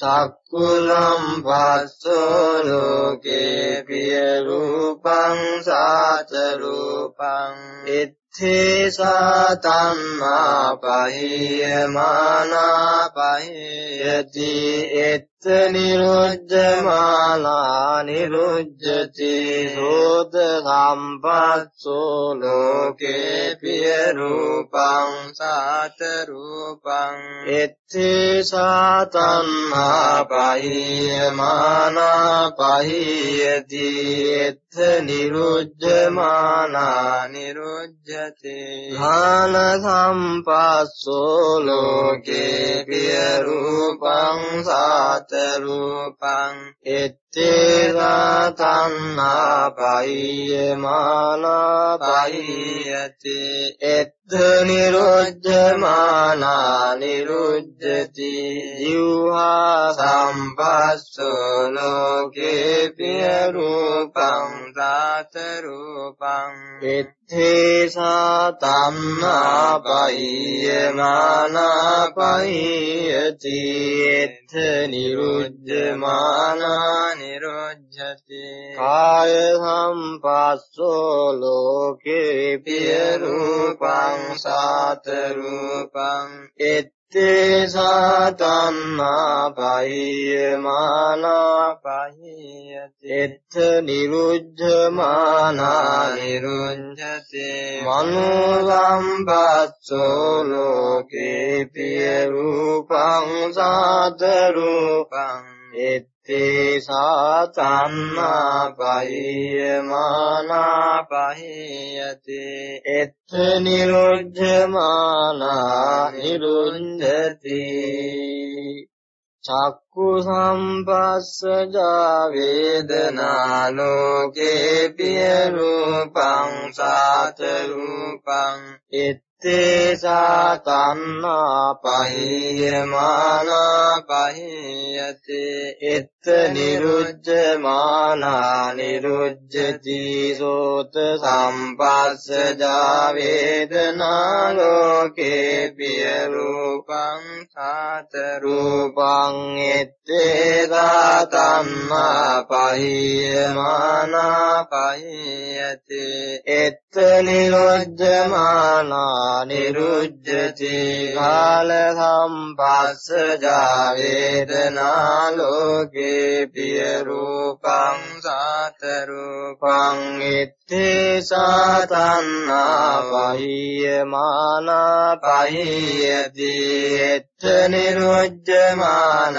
චක්කුලම් පස්සෝ ලෝකේ පිය රූපං සාත රූපං ඉත්තේසා තම්මා පහියමානා පහියති එත්ත නිරුද්ධමානා නිරුද්ධති සෝත සම්පස්සෝ ලෝකේ පිය රූපං සාත රූපං එත්තේසා තම්මා පහියමානා පහියති එත්ත නිරුද්ධමානා නිරුද්ධති ඝාන සම්පස්සෝ ලෝකේ පිය රූපං සාත රූපං එත්තේසා තණ්හා පයියමානා පයියති එත්ත නිරුද්ධමානා නිරුද්ධති. ජීවහා සම්පස්සෝ ලෝකේ පිය රූපං සාත රූපං එත්තේසා තම්මා පයියමානා පයියති එත්ත නිරුද්ධමානා නිරුද්ධති කාය සම්පස්සෝ ලෝකේ පිය රූපං සාත රූපං එත් තේසා තම්මා පහියමානා පහියති එත්ත නිරුද්ධමානා නිරුද්ධති මනුසම්පස්සෝ ලෝකේ පිය රූපං සාත රූපං එත් තේසා තම්මා පහියමානා පහියති එත්ත නිරුද්ධමානා නිරුද්ධති චක්කු සම්පස්සජා වේදනා ලෝකේ පිය රූපං සාත රූපං එත් තේසා තන්නා පහියමානා පහියති එත්ත නිරුද්ධමානා නිරුද්ධති සෝත සම්පස්සජා වේදනා ලෝකේ පිය රූපං සාත රූපං එත්තේසා තන්නා පහියමානා පහියති එත්ත නිරුද්ධමානා නිරුද්ධති කාල සම්පස්සජා වේදනා ලෝකේ පිය රූපං සාත රූපං ඉත්තේසා තන්නා පහියමානා පහියති එත්ත නිරුද්ධමානා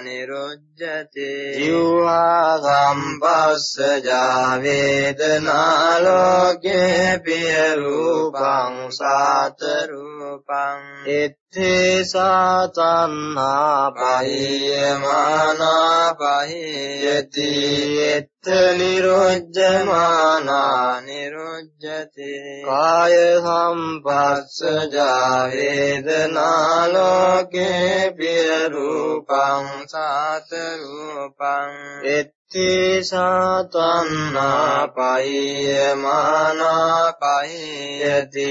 නිරුද්ධති ජීවා සම්පස්සජා වේදනා ලෝකේ පිය රූපං සාත රූපං ඉත්තේසා තන්නා පහියමානා පහියති. එත්ත නිරුද්ධමානා නිරුද්ධති කාය සම්පස්සජා වේදනා ලෝකේ පිය රූපං සාත රූපං තේසා තන්නා පහියමානා පහියති.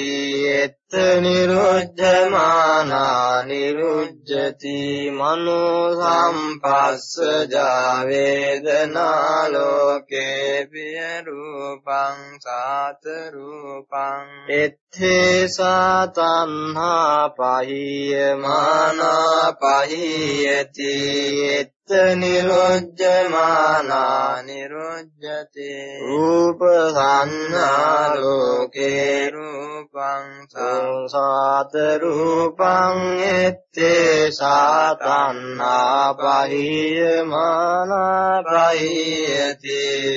එත්ත නිරුද්ධමානා නිරුද්ධති මනෝ සම්පස්සජා වේදනා ලෝකේ පිය රූපං සාත රූපං එත්තේසා තන්හා පහියමානා පහියති නිරුද්ධමානා නිරුද්ධති රූප සංඥා ලෝකේ රූපං සංසාත රූපං එත්තේ සාතන්නා පහියමානා පහියති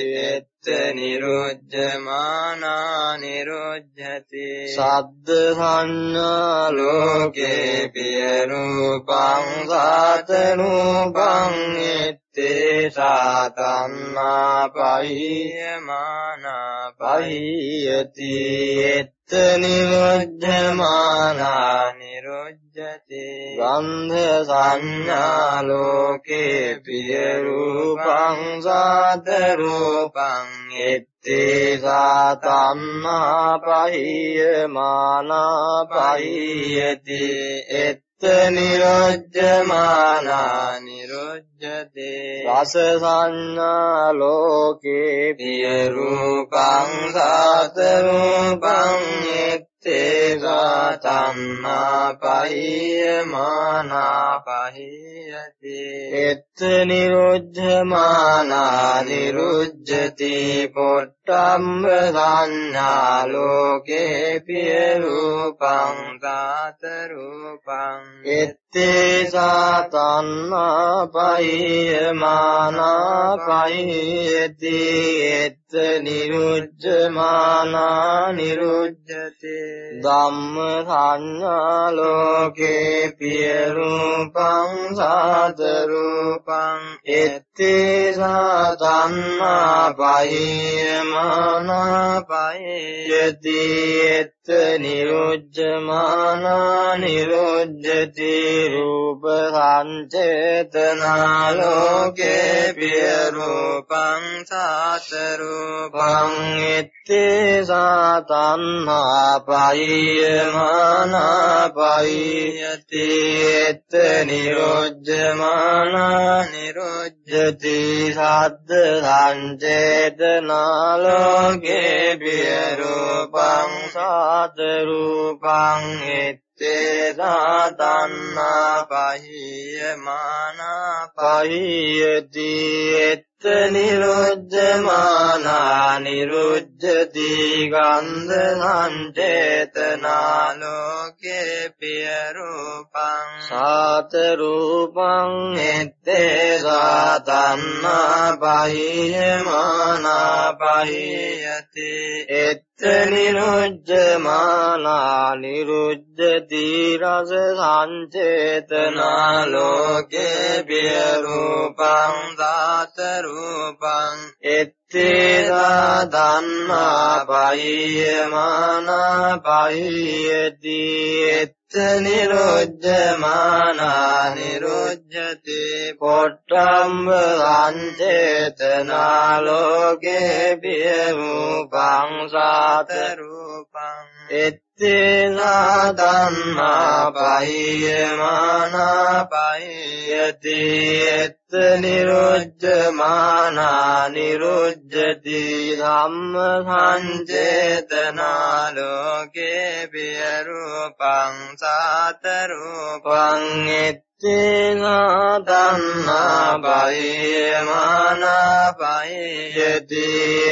නිරුද්ධමානා නිරුද්ධති සද්ද සංඥා ලෝකේ පිය රූපං සාත රූපං එත්තේ සාතම්මා පහියමානා පහියති එත්ත නිරුද්ධමානා නිරුද්ධති ගන්ධ සංඥා ලෝකේ පිය රූපං සාත රූපං එත්තේ සාතම්මා පහියමානා පහියති එත්ත නිරොජ්ජමානා නිරොජ්ජති රස සංඥා ලෝකේ පිය රූපං සාත රූපං තේසා තම්මා පහියමානා පහියති එත් නිරුද්ධමානා නිරුද්ධති පොට්ටම්බ සංඥා ලෝකේ පිය රූපං. තාත රූපං එත්තේසා තම්මා පහියමානා පහියති එත් නිරුද්ධමානා නිරුද්ධති ධම්ම සංඥා ලෝකේ පිය රූපං සාත රූපං එත්තේ සාතන්නා පහියමානා පහියති එත්ත නිරුද්ධමානා නිරුද්ධති රූප සංචේතනා ලෝකේ පිය රූපං සාත රූපං රූපං ඉත්තේ සාතන්හා පහියමානා පහියති එත් නිරොජ්ජමානා නිරොජ්ජති සද්ද සංචේතනා ලෝකේ පිය රූපං සාත රූපං ඉත්තේ සාතන්නා පහියමානා පහියති එත් නිරුද්ධමානා නිරුද්ධති ගන්ධ සංචේතනා ලෝකේ පිය රූපං සාත රූපං එත්තේ සාතන්නා පහියමානා පහියති එත් නිරුද්ධමානා නිරුද්ධති රස සංචේතනා ලෝකේ පිය රූපං දාත රූපං එත්තේසා දන්නා පහියමානා පහියති එත්ත නිරුද්ධමානා නිරුද්ධති පොට්ටම්බ සංචේතනා ලෝකේ පිය රූපං සාත රූපං එත්තේසා දන්නා පහියමානා පහියති එත්ත නිරුද්ධමානා නිරුද්ධති ධම්ම සංචේතනා ලෝකේ පිය රූපං සාත රූපං එත් තේනා දන්නා පහියමානා පහියති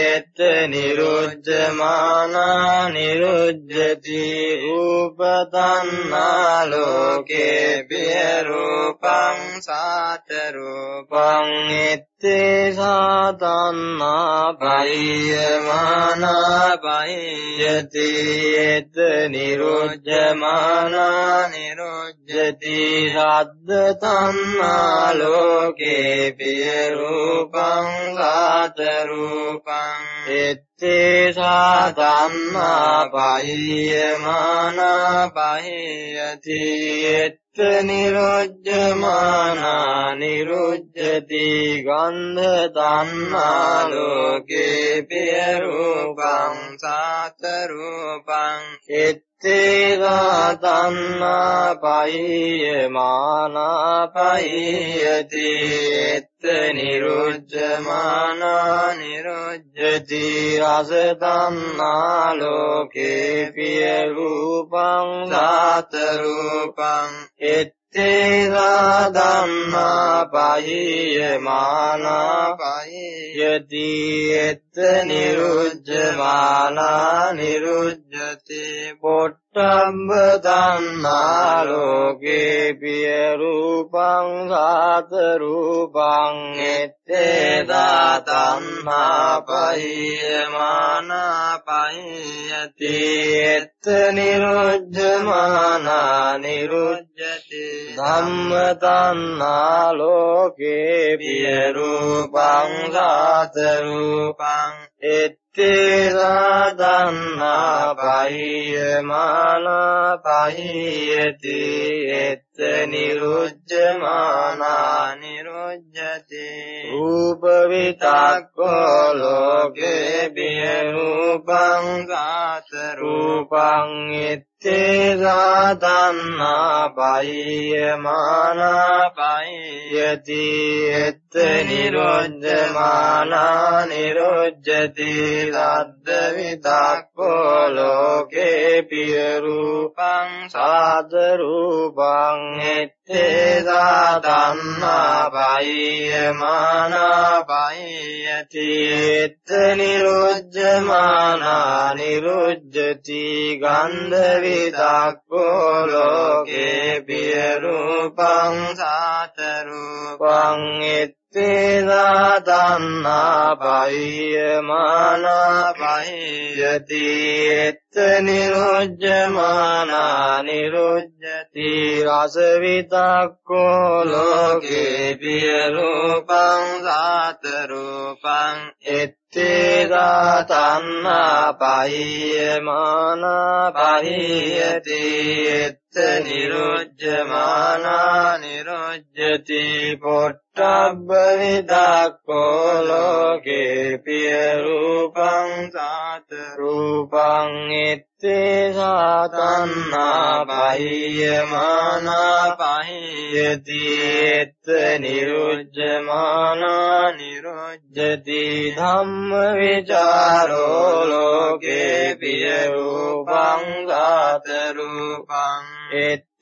එත් නිරුද්ධමානා නිරුද්ධති රූපතන්නා ලෝකේ පිය රූපං සාත රූපං එත්තේ සාතන්නා පහියමානා පහියති එත් නිරුද්ධමානා නිරුද්ධති සද්ද තන්නා ලෝකේ පිය රූපං සාත රූපං එත්තේ සාතන්නා පහියමානා පහියති එත් නිරුද්ධමානා නිරුද්ධති ගන්ධ තන්නා ලෝකේ පිය රූපං සාත රූපං එත්තේවා තන්නා පහියමානා පහියති එත් නිරුද්ධමානා නිරුද්ධති රස තන්නා ලෝකේ පිය රූපං සාත රූපං එත්තේසා ධම්මා පහියමානා පහියති එත්ත නිරුද්ධමානා නිරුද්ධති පොට්ටම්බ ධම්මා ලෝකේ පිය රූපං සාත රූපං එත්තේසා ධම්මා පහියමානා පහියති එත්ත නිරුද්ධමානා නිරුද්ධති ධම්ම තන්නා ලෝකේ පිය රූපං සාත රූපං එත්තේසා දන්නා පහියමානා පහියති එත්ත නිරුද්ධමානා නිරුද්ධති රූප විතක්කෝ ලෝකේ පිය රූපං සාත රූපං එත් තේසා තන්නා පහියමානා පහියති එත්ත නිරොජ්ජමානා නිරොජ්ජති ලද්ද විතක්කෝ ලෝකේ පියරූපං සාදරූපං එත්තේසා තන්නා පහියමානා පහියති එත්ත නිරොජ්ජමානා නිරුජ්ජති ගන්ධ විතක්කෝ ලෝකේ පිය රූපං සාත රූපං ඉත්තේසා තන්නා පහියමානා පහියති එත්ත නිරුජ්ජමානා නිරුජ්ජති රස විතක්කෝ ලෝකේ පිය රූපං සාත රූපං එත් තේසා තන්නා පහියමානා පහියති එත්ත නිරුජ්ජමානා නිරුජ්ජති පොට්ටබ්බ විදක්කෝ ලෝකේ පිය රූපං සාත රූපං එත්තේසා තන්නා පහියමානා පහියති එත්ත නිරුජ්ජමානා නිරුජ්ජති ධම්ම ධම්ම විචාරෝ ලෝකේ පිය රූපං ගාත රූපං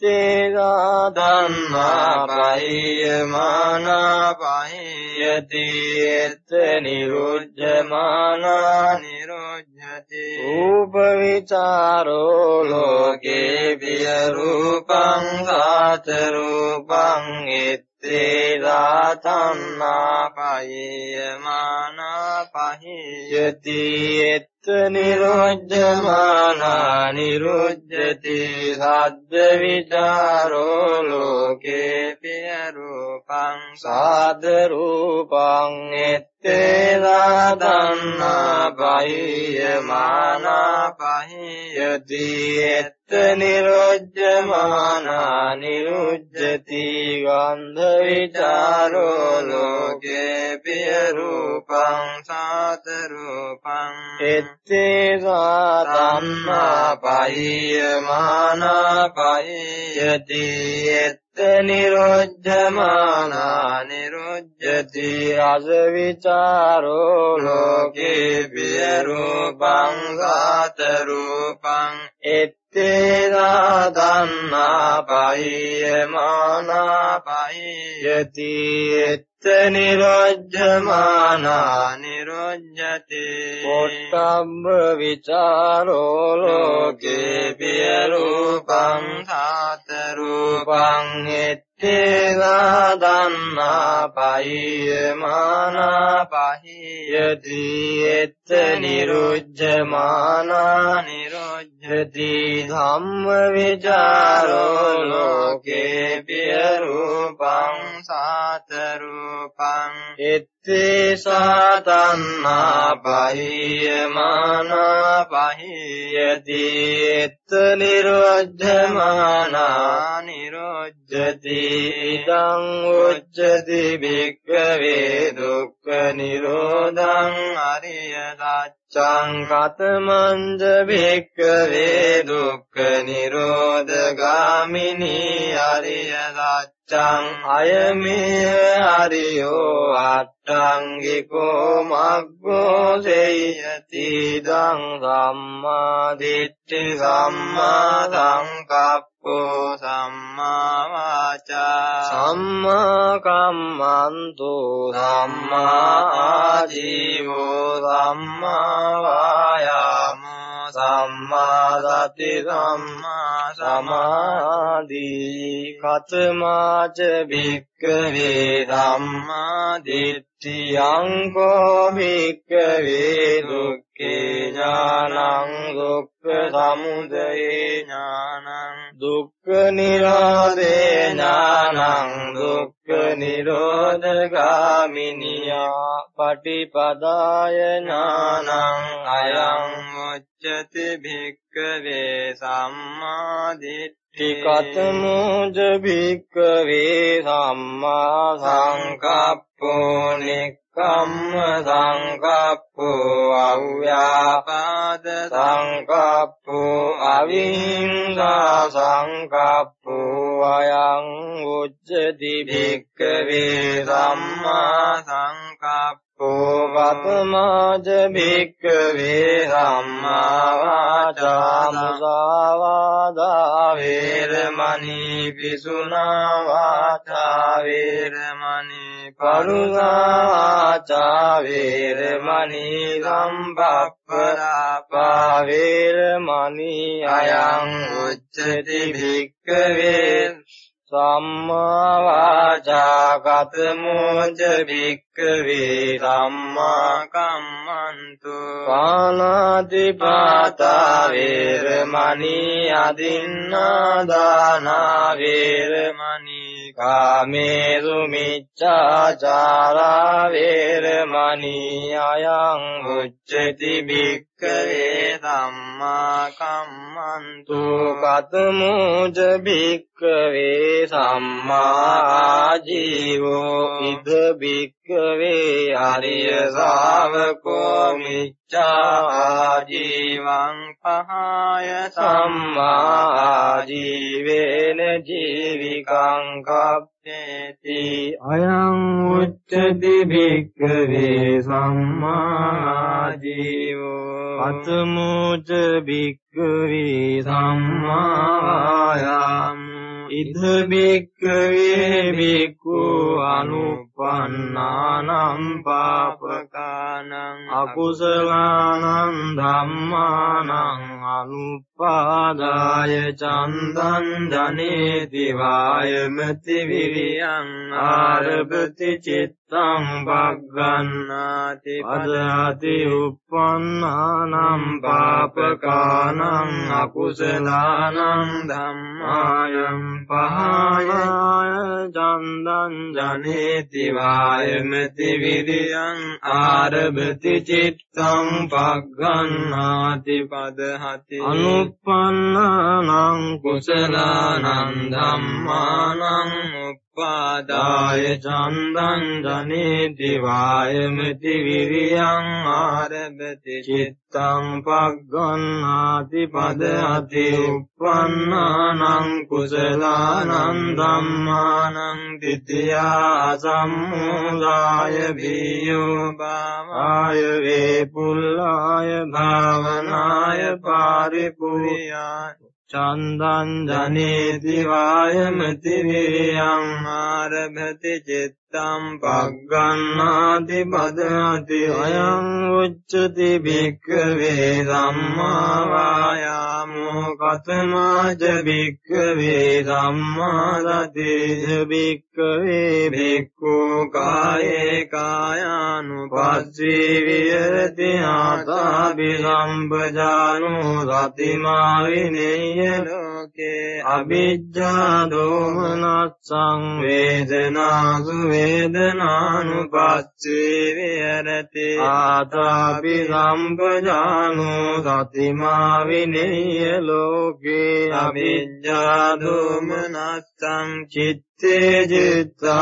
එත්තේසා ධම්මා පහියමානා පහියති එත්ත නිරුජ්ජමානා නිරුජ්ජති රූප විචාරෝ ලෝකේ පිය රූපං ගාත රූපං එත් තේසා තන්නා පහියමානා පහියති එත්ත නිරොජ්ජමානා නිරුජ්ජති සද්ද විචාරෝ ලෝකේ පිය රූපං සාද රූපං එත්තේසා තන්නා පහියමානා පහියති එත්ත නිරොජ්ජමානා නිරුජ්ජති ගන්ධ විචාරෝ ලෝකේ පිය රූපං සාත රූපං එත්තේ සාතන්නා පහියමානා පහියති එත්ත නිරොජ්ජමානා නිරුජ්ජති රස විචාරෝ ලෝකේ පිය රූපං සාත රූපං එත් තේනා දන්නා පහියමානා පහියති එත්ත නිරොජ්ජමානා නිරොජ්ජති. පොට්ටම්බ විචාරෝ ලෝකේ පිය රූපං සාත රූපං එත් තේසා දන්නා පහියමානා පහියති එත්ත නිරුජ්ජමානා නිරුජ්ජති. ධම්ම විචාරෝ ලෝකේ පිය රූපං සාත රූපං. එත්තේ සාතන්නා පහියමානා පහියති එත්ත නිරුජ්ජමානා නිරුජ්ජති ඉදං උච්චති භික්ඛවේ දුක්ඛ නිරෝධං අරිය සත්‍යං කතමංජ භික්ඛවේ දුක්ඛ නිරෝධ ගාමිනී අරිය සත්‍යං අයමේ හරියෝ අට්ඨංගිකෝ මග්ගෝ සේයති දං සම්මා දිට්ඨි සම්මා සංකප්ප කෝ සම්මා වාචා සම්මා කම්මන්තු සම්මා ආජීවෝ සම්මා වායාමෝ සම්මා සති සම්මා සමාධි කතමාච භික්ඛවේ සම්මා දිට්ඨියං කෝ භික්ඛවේ දුක්ඛේ ඥානං දුක්ඛ සමුදය ඥානං දුක්ඛ නිරෝධේ ඥානං දුක්ඛ නිරෝධගාමිනියා පටිපදාය ඥානං අයං උච්චති භික්ඛවේ සම්මා දිට්ඨිකතමෝජ භික්ඛවේ සම්මා සංකප්පෝ නෙක්ඛම්ම සංකප්පෝ අව්‍යාපාද සංකප්පෝ අවිහිංසා සංකප්පෝ අයං උච්චති භික්ඛවේ සම්මා සංකප්ප කෝපතමාජ භික්කවේ සම්මා වාචා මුසාවාදා වේරමණී පිසුනා වාචා වේරමණී පරුසාචා වේරමණී සම්පප්පරාපා වේරමණී අයං උච්චති භික්කවේ සම්මා වාචා කතමෝච භික්ඛවේ සම්මා කම්මන්තු පානාති පාතා වේරමණී අදින්නා දානා වේරමණී කාමේසු මිච්ඡාචාරා වේරමණී අයං උච්චති භික්ඛවේ සම්මා කම්මන්තු කතමෝච භික්ඛවේ සම්මා ජීවෝ ඉද භික්කවේ අරිය ශාවකෝ මිච්ඡා ජීවං පහය සම්මා ජීවේන ජීවිකං කප්පේති। අයං උච්චති භික්කවේ සම්මා ජීවෝ අතමුච භික්කවේ සම්මායාම ඉද බික්කවේ බික්ඛු අනුපන්නානම් පාපකානං අකුසලානං ධම්මානං අනුපාදාය චන්දං ධනේති වායමති විරියං ආරභති චිත්තං පග්ගන්නාති පදති උප්පන්නානම් පාපකානං අකුසලානං ධම්මායම් පහය චන්දං ජනේති වායමති විරියං ආරභති චිත්තං පග්ගන්නාති පදහති අනුප්පන්නානං කුසලානං ධම්මානං උපාදාය චන්දං ජනේති වායමති විරියං ආරභති චිත්තං පග්ගන්නාති පදහති උප්පන්නානං කුසලානං ධම්මානං තිතියා සම්මුදාය බියෝ භාවාය වේපුල්ලාය භාවනාය පාරිපුරියා චන්දං ජනේති වායමති වේයං ආරභති චිත්තං පග්ගන්නාති පදති අයං උච්චති භික්ඛවේ සම්මා වායාමෝ කතමාජ භික්ඛවේ සම්මා සතිජ භික්ඛවේ භික්ඛු කායේ කායානුපස්සී විහෙරති ආතාපි සම්පජානෝ සතිමා විනේය ලෝකේ අවිජ්ජා දෝමනස්සං වේදනාසු වේදනානුපස්සී විහෙරති ආතාපි සම්පජානෝ සතිමා විනේය ලෝකේ අවිජ්ජා දෝමනස්සං චිත්ත තේජිත්තානුපස්සී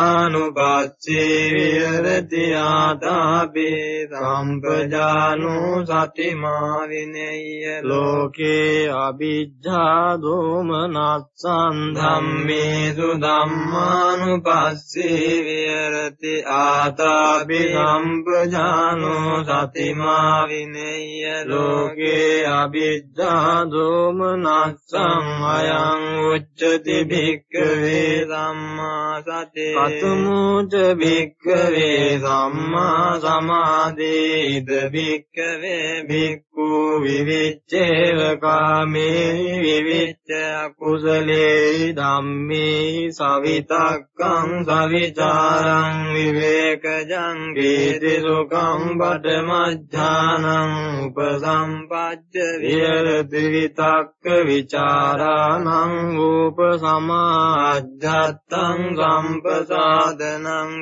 විහෙරති ආතාපේ සම්පජානෝ සතිමා විනෙය්‍ය ලෝකේ අවිජ්ජා දෝමනස්සං ධම්මේසු ධම්මානුපස්සී විහෙරති ආතාපේ සම්පජානෝ සතිමා විනෙය්‍ය ලෝකේ අවිජ්ජා දෝමනස්සං අයං උච්චති භික්ඛවේ සම්මා සම්මා සතේ කතමුච භික්ඛවේ සම්මා සමාධේද භික්ඛවේ භික්ඛු විවිච්ඡේව කාමේ විවිච්ඡ අකුසලේ ධම්මේ සවිතක්කං සවිචාරං විවේකජං ගීති සුඛං බඩමජ්ජානං උපසම්පජ්ජ විහෙරති විතක්ක විචාරාණං උපසමාජ්ජත් ङ्गम्प्रसादनम्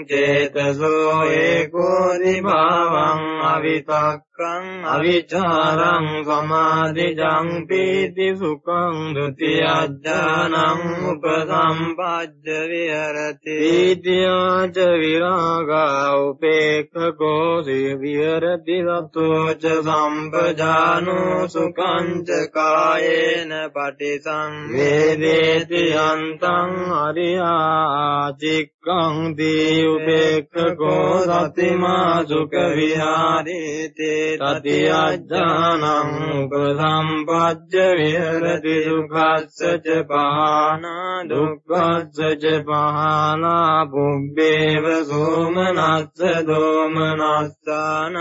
चेतसो एकोरिभावम् अविता දුක්ඛං අවිචාරං සමාධිජං පීති සුඛං ဒ ුතියඥානං උපසම්පජ්ජ විහෙරති. පීතියාච විරාගා උපේක්ඛකෝ විහෙරති සතෝච සම්පජානෝ සුඛං ච කායේන පටිසංවේදේති අන්තං අරියා චික්ඛං දී උපේක්ඛකෝ සතිමා සුඛ විහාරේති තති අඥානං උපසම්පජ්ජ විහෙරති දුක්ඛස්ස ච පහනා දුක්ඛස්ස ච පහනා පුබ්බේව සෝමනස්ස දෝමනස්සානං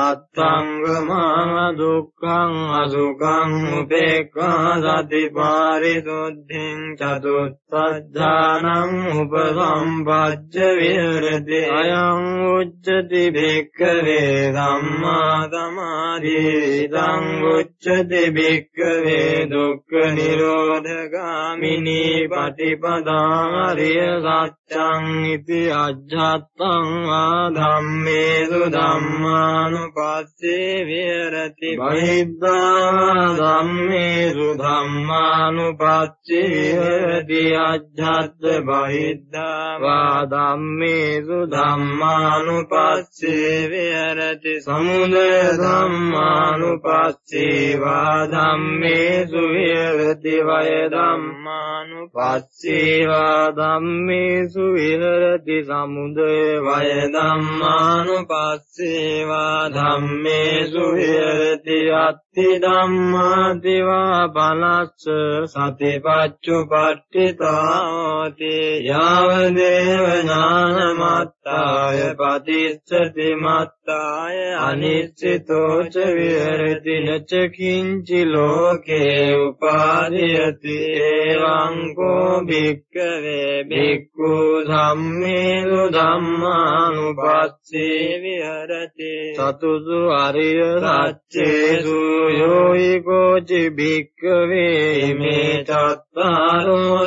අත්තංගමා දුක්ඛං අසුඛං උපේක්ඛා සති පාරිසුද්ධින් චතුත්ථඥානං උපසම්පජ්ජ විහෙරති අයං උච්චති භික්ඛවේ ධම්මා සමාධිතං උච්චති භික්ඛවේ දුක්ඛ නිරෝධගාමිනී පටිපදාරිය සත්‍යං ඉති අජ්ජත්තං ආ ධම්මේසු ධම්මානුපස්සේ විහෙරති. බහිද්ධා ධම්මේසු ධම්මානුපස්සේ විහෙරති. අජ්ජත් බහිද්ධා වා ධම්මේසු ධම්මානුපස්සේ විහෙරති. සමුදය ධම්මානුපස්සේ වා ධම්මේසු විහෙරති වය ධම්මානුපස්සේ වා ධම්මේසු විහෙරති සමුදය වය ධම්මානුපස්සේවා ධම්මේසු විහෙරති අත්ති ධම්මාතිවා බලස්ස සතිපච්චුපට්ඨිතාති යාව දේව ඥානමත්තාය පතිස්සති මත්තාය අනිච්චිතෝ ච විහෙරති නච කිංචි ලෝකේ උපාදීයති එවං කෝ භික්ඛවේ භික්ඛු ධම්මේසු ධම්මානුපස්සේ විහෙරති සතුසු අරිය සච්චේසු යෝයි කෝචි භික්ඛවේ මේ චත්තාරෝ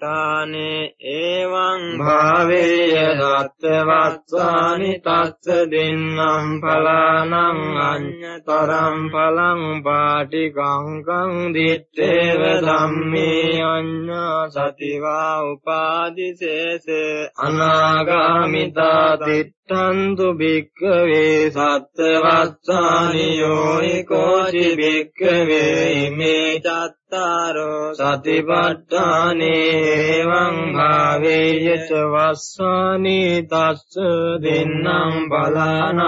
සතිපට්ඨානේ එවං භාවේය සත්වස්සානි තස්ස දෙන්නම් පලානං අඤ්ඤතරම් පලං පාටි කංකං දිත්තේව ධම්මේ අඤ්ඤා සතිවා උපාදිසේස අනාගාමිතා තිත්තන්තු භික්ඛවේ සත්වස්සානියෝ ඒකෝචි භික්ඛවේ ඉමේ චත්තාරෝ සතිපට්ඨානේ එවං භාවේයච වස්සානි තස්ස දෙන්නම් බලානං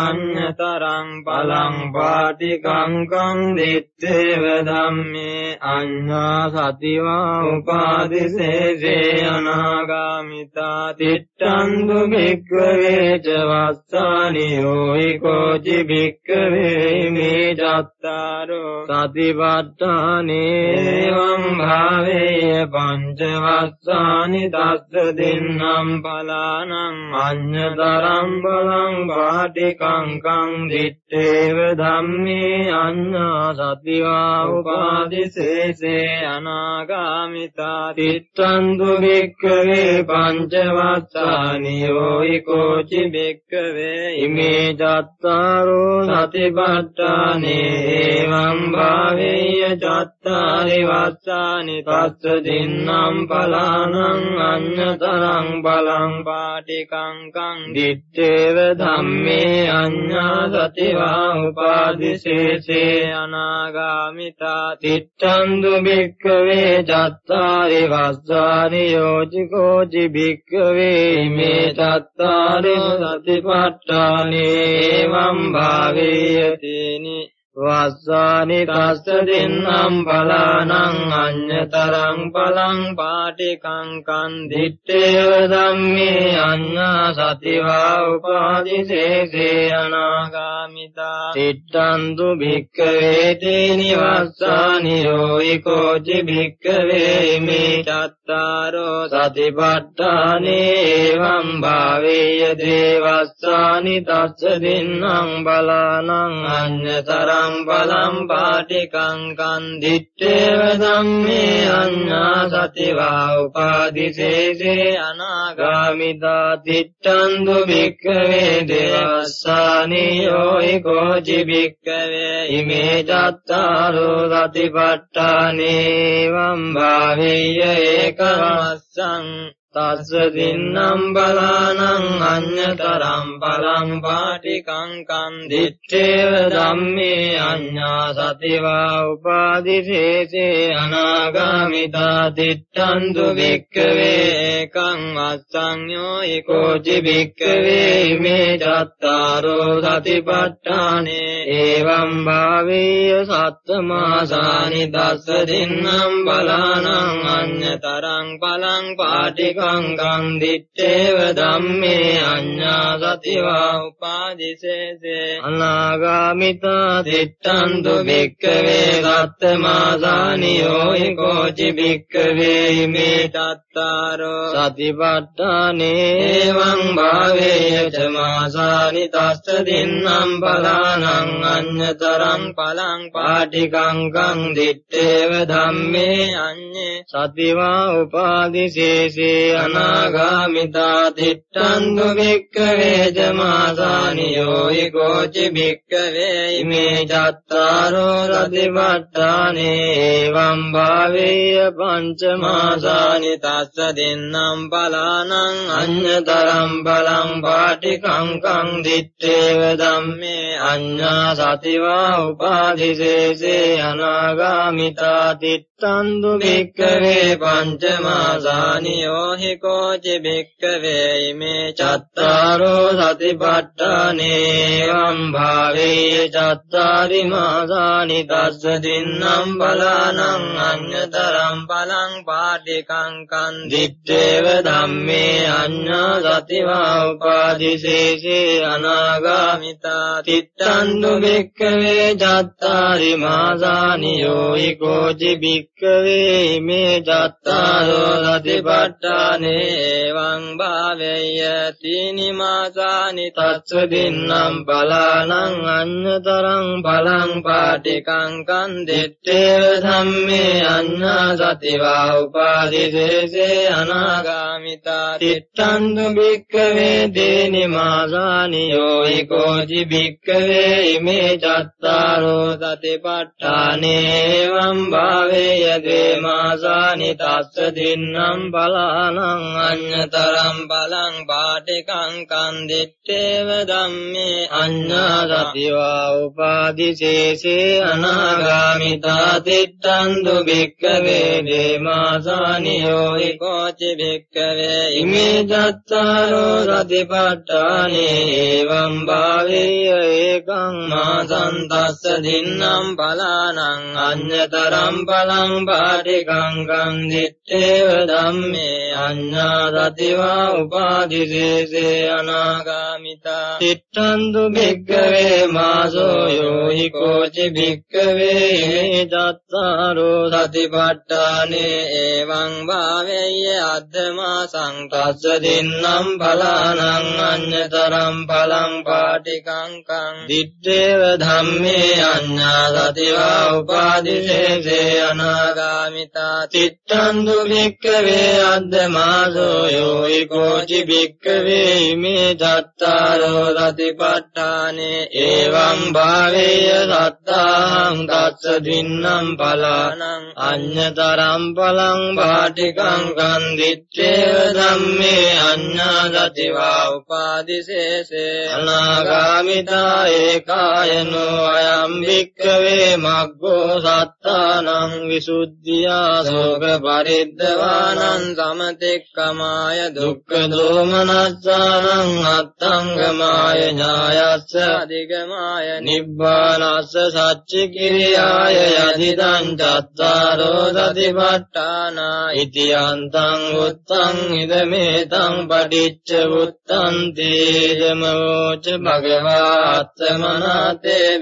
අඤ්ඤතරං බලං පාටි කංකං දිත්තේව ධම්මේ අඤ්ඤා සතිවා උපාදිසේසේ අනාගාමිතා තිත්තන්තු භික්ඛවේ ච වස්සානියෝ ඒකෝචි භික්ඛවේ මේ චත්තාරෝ සතිපට්ඨානේ එවං භාවේය පංච වස්සානි තස්ස දෙන්නම් පලානං අඤ්ඤතරම් බලං පාටිකංකං දිත්තේව ධම්මේ අඤ්ඤා සතිවා උපාදිසේසේ අනාගාමිතා තිත්තන්තු භික්ඛවේ පංච වස්සානි යෝයිකෝචි භික්ඛවේ ඉමේ චත්තාරෝ සතිපට්ඨානේ එවං භාවේය චත්තාරි වස්සානි තස්ස දින්නම් පලානං අඤ්ඤතරං බලං පාටිකංකං දිත්තේව ධම්මේ අඤ්ඤා සතිවා උපාදිසේසේ අනාගාමිතා තිත්තන්දු භික්ඛවේ චත්තාරි වස්සානි යෝජිකෝචි භික්ඛවේ මේ චත්තාරි සතිපට්ඨානේ එවං භාවේයතිනි වස්සානි තස්ස දෙන්නම් පලානං අඤ්ඤතරං පලං පාටිකංකං දිත්තේව ධම්මේ අඤ්ඤා සතිවා උපාදිසේසේ අනාගාමිතා තිත්තන්තු භික්ඛවේ තේනි වස්සානි රෝයිකෝචි භික්ඛවේ මේ චත්තාරෝ සතිපට්ඨානේ එවං භාවේය දේවස්සානි තස්ස දෙන්නම් බලානං අඤ්ඤතරං තරම් බලම් පාටිකං කන්දිත්තේව ධම්මේ අඤ්ඤා සතිවා උපාදිසේසේ අනාගාමිතා තිට්ඨන්දු භික්ඛවේ දේවස්සානියෝ ඊකෝචි භික්ඛවේ ඉමේ චත්තාරෝ සතිපට්ඨානේ වම් භාවේය ඒකමස්සං තස්ස දින්නම් බලානං අඤ්ඤතරම් බලං පාටිකං කං දිත්තේව ධම්මේ අඤ්ඤා සතිවා උපාදිශේෂේ අනාගාමිතා දිත්තන්තු වික්කවේ කං අස්සඤ්ඤෝ ඒකෝචි වික්කවේ මේ චත්තාරෝ සතිපට්ඨානේ එවං භාවේය සත්තමාසානි දස්ස දින්නම් බලානං අඤ්ඤතරං බලං පාටිකං සංඝං දිත්තේව ධම්මේ අඤ්ඤා සතිවා උපාදිසේසේ අනාගාමිතා දිත්තන්තු භික්ඛවේ සත්තමාසානියෝ ඊකෝචි භික්ඛවේ මේ තත්තාරෝ සතිපට්ඨානේ එවං භාවේය ච මාසානි තස්ස දින්නම් බලානං අඤ්ඤතරං පලං පාටිකං කං දිත්තේව ධම්මේ අඤ්ඤේ සතිවා උපාදිසේසේ අනාගාමිතා තිට්ඨන්තු භික්ඛවේ ජමාසානියෝ ඊකෝචි භික්ඛවේ ඉමේ චත්තාරෝ රතිපට්ඨානේ එවං භාවේය පංචමාසානි තස්ස දෙන්නම් බලානං අඤ්ඤතරම් බලං පාටිකං කං දිත්තේව ධම්මේ අඤ්ඤා සතිවා උපාදිසේසේ අනාගාමිතා තිට්ඨන්තු භික්ඛවේ පංචමාසානියෝ හි කෝචි භික්කවේ ඉමේ චත්තාරෝ සතිපට්ඨානේ යම් භාවේ චත්තාරි මාසානි තස්ස දින්නම් බලානං අඤ්ඤතරම් බලං පාටිකං කන්දිත්තේව ධම්මේ අඤ්ඤා සතිවා උපාදිසේසේ අනාගාමිතා තිත්තං දුක්ඛවේ චත්තාරි මාසානි යෝයි කෝචි භික්කවේ ඉමේ චත්තාරෝ සතිපට්ඨානේ නිමාසානේවං භාවේයති නිමාසානි තත්ව දින්නම් බලානං අඤ්ඤතරං බලං පාටිකං කන් දෙත්තේව ධම්මේ අඤ්ඤා සතිවා උපාදිදේසේ අනාගාමිතා තිත්තං දු භික්ඛවේ දේනිමාසානි යෝහි කෝචි භික්ඛවේ ඉමේ චත්තාරෝ සතිපට්ඨානේවං භාවේයදේ මාසානි තස්ස දින්නම් බලානං අඤ්ඤතරම් බලං පාටිකං කන්දිත්තේව ධම්මේ අඤ්ඤා සතිවා උපාදිශේෂේ අනාගාමිතා තිත්තන්දු භික්ඛවේ දේමාසානියෝ ඊකෝචි භික්ඛවේ ඉමේ දත්තාරෝ සතිපට්ඨානේ එවං භාවේය ඒකං මාසං තස්ස දින්නම් බලානං අඤ්ඤතරම් බලං පාටිකං කන්දිත්තේව ධම්මේ අඤ්ඤා සතිවා උපාදිසේසේ අනාගාමිතා. තිට්ඨන්තු භික්ඛවේ මාසෝ යෝහි කෝචි භික්ඛවේ මේ දත්තාරෝ සතිපට්ඨානේ එවං භාවේය අද්දමා සංකස්ස දින්නම් බලානං අඤ්ඤතරම් බලං පාටිකං කං. දිත්තේව ධම්මේ අඤ්ඤා සතිවා උපාදිසේසේ අනාගාමිතා. තිට්ඨන්තු භික්ඛවේ අද්දමා මාසෝ යෝයි කෝචි භික්කවේ මේ චත්තාරෝ සතිපට්ඨානේ එවං භාවේය සත්තාං තස්ස දින්නම් පලානං අඤ්ඤතරම් පලං පාටිකං කන්දිත්තේව ධම්මේ අඤ්ඤා සතිවා උපාදිසේසේ අනාගාමිතා ඒකායනෝ අයම් භික්කවේ මග්ගෝ සත්තානං විසුද්ධියා සෝක පරිද්දවානං සමතේ උපෙක්කමාය දුක්ඛ දෝමනස්සානං අත්තංගමාය ඥායස්ස අධිගමාය නිබ්බානස්ස සච්ච කිරියාය යදිදං චත්තාරෝ සතිපට්ඨානා ඉති අන්තං උත්තං ඉදමේතං පටිච්ච උත්තං තේජමෝච භගවාත්තමනාතේ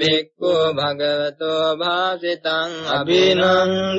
භික්ඛු භගවතෝ භාසිතං අභිනන්දුන්ති